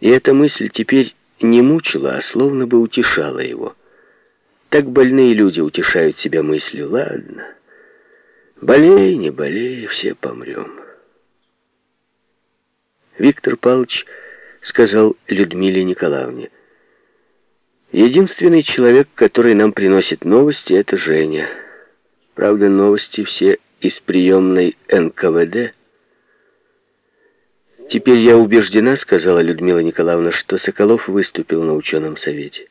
И эта мысль теперь не мучила, а словно бы утешала его. Так больные люди утешают себя мыслью. Ладно, болей, не болей, все помрем. Виктор Павлович сказал Людмиле Николаевне. Единственный человек, который нам приносит новости, это Женя. Правда, новости все из приемной НКВД. Теперь я убеждена, сказала Людмила Николаевна, что Соколов выступил на ученом совете.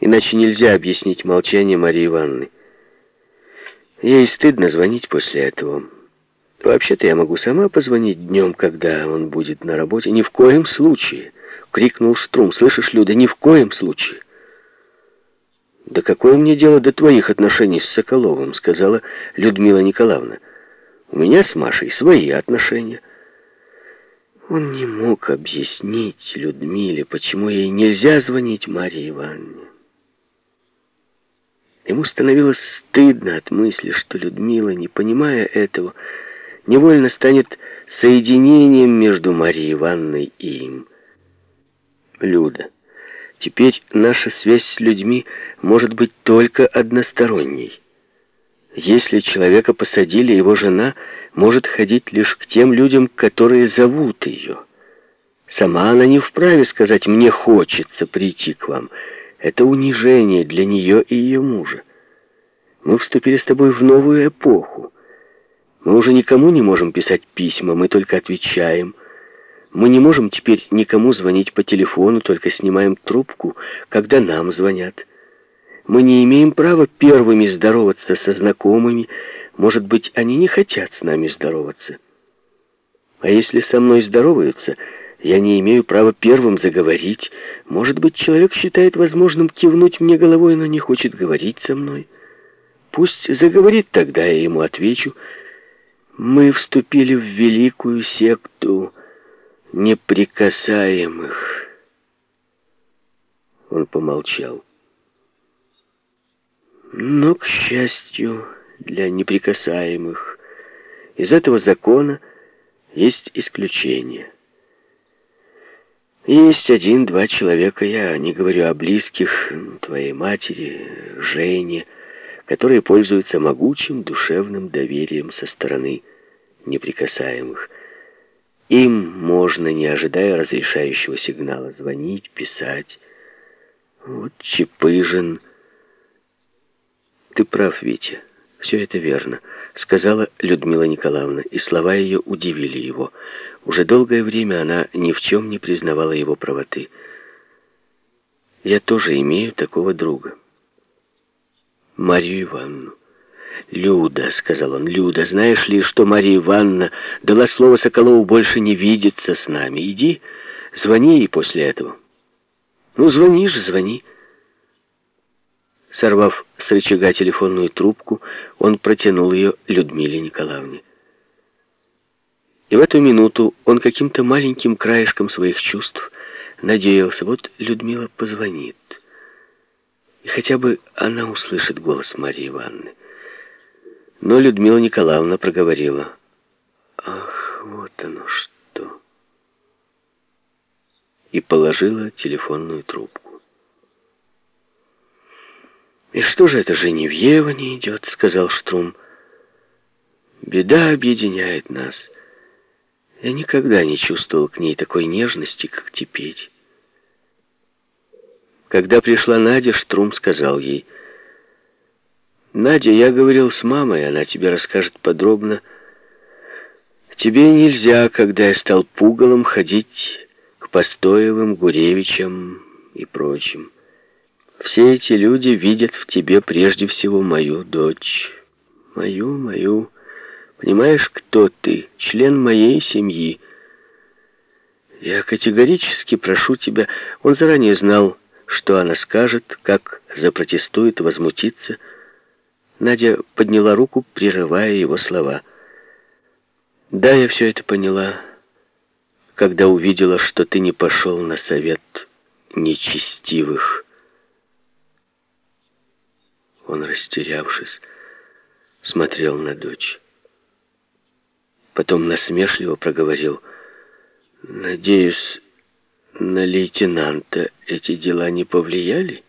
Иначе нельзя объяснить молчание Марии Ивановны. Ей стыдно звонить после этого. Вообще-то я могу сама позвонить днем, когда он будет на работе. Ни в коем случае, крикнул Штрум. Слышишь, Люда, ни в коем случае. «Да какое мне дело до твоих отношений с Соколовым?» — сказала Людмила Николаевна. «У меня с Машей свои отношения». Он не мог объяснить Людмиле, почему ей нельзя звонить Марии Ивановне. Ему становилось стыдно от мысли, что Людмила, не понимая этого, невольно станет соединением между Марией Ивановной и им. Люда. Теперь наша связь с людьми может быть только односторонней. Если человека посадили, его жена может ходить лишь к тем людям, которые зовут ее. Сама она не вправе сказать «мне хочется прийти к вам». Это унижение для нее и ее мужа. Мы вступили с тобой в новую эпоху. Мы уже никому не можем писать письма, мы только отвечаем. Мы не можем теперь никому звонить по телефону, только снимаем трубку, когда нам звонят. Мы не имеем права первыми здороваться со знакомыми. Может быть, они не хотят с нами здороваться. А если со мной здороваются, я не имею права первым заговорить. Может быть, человек считает возможным кивнуть мне головой, но не хочет говорить со мной. Пусть заговорит, тогда я ему отвечу — мы вступили в великую секту неприкасаемых. Он помолчал. Но, к счастью, для неприкасаемых из этого закона есть исключение. Есть один-два человека, я не говорю о близких, твоей матери, Жене, которые пользуются могучим душевным доверием со стороны неприкасаемых. Им можно, не ожидая разрешающего сигнала, звонить, писать. Вот Чепыжин. Ты прав, Витя. Все это верно, сказала Людмила Николаевна, и слова ее удивили его. Уже долгое время она ни в чем не признавала его правоты. Я тоже имею такого друга. Марию Ивановну. «Люда», — сказал он, — «Люда, знаешь ли, что Мария Ивановна дала слово Соколову больше не видеться с нами? Иди, звони ей после этого». «Ну, звони же, звони». Сорвав с рычага телефонную трубку, он протянул ее Людмиле Николаевне. И в эту минуту он каким-то маленьким краешком своих чувств надеялся, вот Людмила позвонит. И хотя бы она услышит голос Марии Ивановны. Но Людмила Николаевна проговорила. «Ах, вот оно что!» И положила телефонную трубку. «И что же это Женевьева не идет?» — сказал Штрум. «Беда объединяет нас. Я никогда не чувствовал к ней такой нежности, как теперь». Когда пришла Надя, Штрум сказал ей, «Надя, я говорил с мамой, она тебе расскажет подробно. Тебе нельзя, когда я стал пугалом, ходить к Постоевым, Гуревичам и прочим. Все эти люди видят в тебе прежде всего мою дочь. Мою, мою. Понимаешь, кто ты? Член моей семьи. Я категорически прошу тебя...» Он заранее знал, что она скажет, как запротестует, возмутится. Надя подняла руку, прерывая его слова. «Да, я все это поняла, когда увидела, что ты не пошел на совет нечестивых». Он, растерявшись, смотрел на дочь. Потом насмешливо проговорил, «Надеюсь, На лейтенанта эти дела не повлияли?